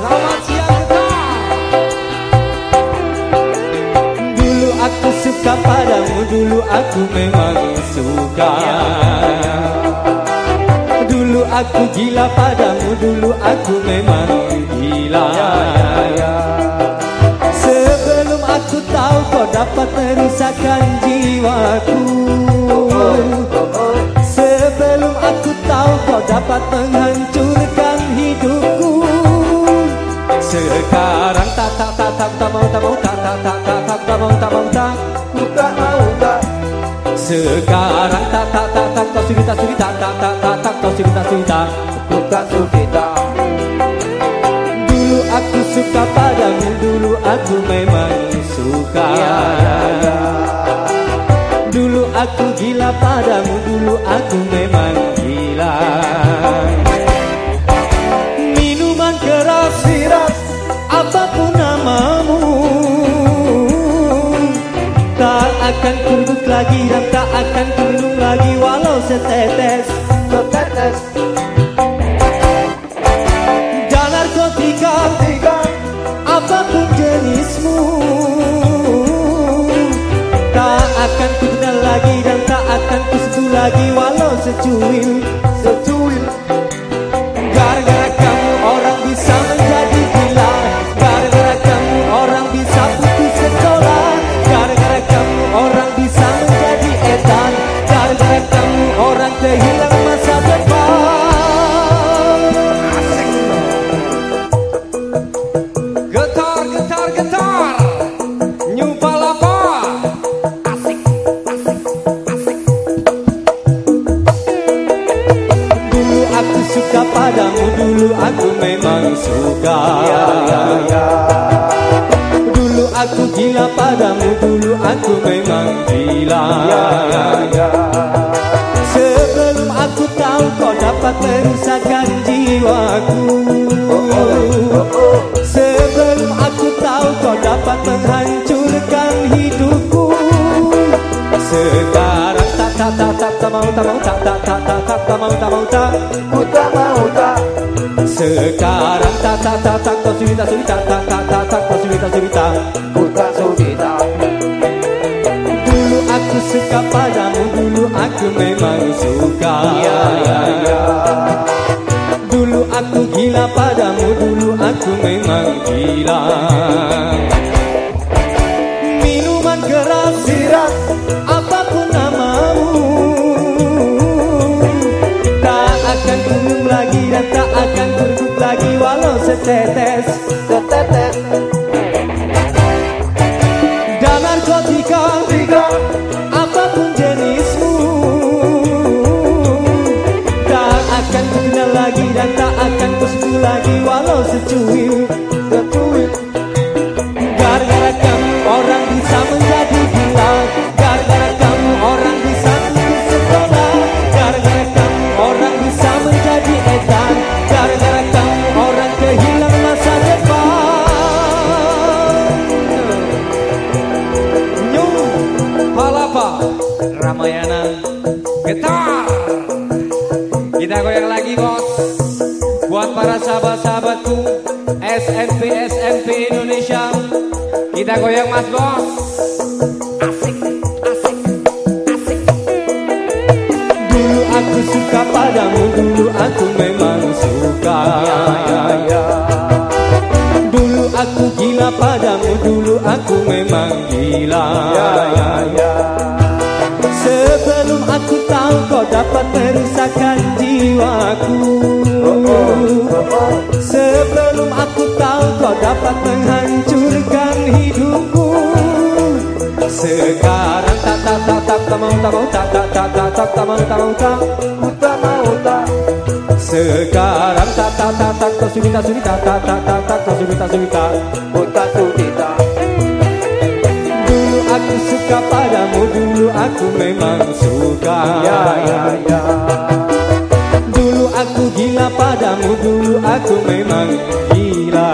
Selamat siang Dulu aku suka padamu Dulu aku memang suka. Dulu aku gila padamu Dulu aku memang gila. Sebelum aku tahu kau dapat merusakkan jiwaku. Sebelum aku tahu kau dapat menghancurkan tak tak tak tak tak mau tak mau tak tak tak tak tak tak mau tak mau tak Ku tak mau tak Sekarang tak tak tak tak kau suri tak suri tak tak tak tak tak kau suri tak suri tak Ku tak sudi tak Dulu aku suka padamu Dulu aku memang suka Ya ya ya Dulu aku gila padamu Dulu aku akan kuruk lagi dan tak akan minum lagi Walau setetes. Tetetes Dan narkotika Tiga apa pun jenismu Tak akan ku kenal lagi dan tak akan ku sentuh lagi Walau Secuil suka. Dulu aku gila padamu Dulu aku memang gila. Sebelum aku tahu kau dapat merusakkan jiwaku. Sebelum aku tahu kau dapat menghancurkan hidupku. Sekarang tak tak tak tak tak mau tak mau tak tak tak tak tak tak mau tak mau tak Sekarang tak tak tak tak kau tak suri tak tak tak tak tak kau suri tak Ku tak tak Dulu aku suka padamu Dulu aku memang suka. Ya ya ya Dulu aku gila padamu Dulu aku memang gila Setetes Tetetes. Dan narkotika Tiga Apa pun jenismu. Tak akan ku lagi Dan tak akan ku lagi Walau Secuil bos Buat para sahabat-sahabatku SNP SNP Indonesia Kita goyang mas bos. Dulu aku suka padamu Dulu aku memang suka. Ya ya ya. Dulu aku gila padamu Dulu aku memang gila dapat merusakkan jiwaku Sebelum aku tahu kau dapat menghancurkan hidupku Sekarang tak tak tak tak tak mau tak mau tak tak tak tak tak tak mau tak mau tak tak mau tak Sekarang tak tak tak tak kau suri tak suri tak tak tak tak tak kau suri tak suri tak tak sudi tak aku memang suka. Ya ya ya. Dulu aku gila padamu Dulu aku memang gila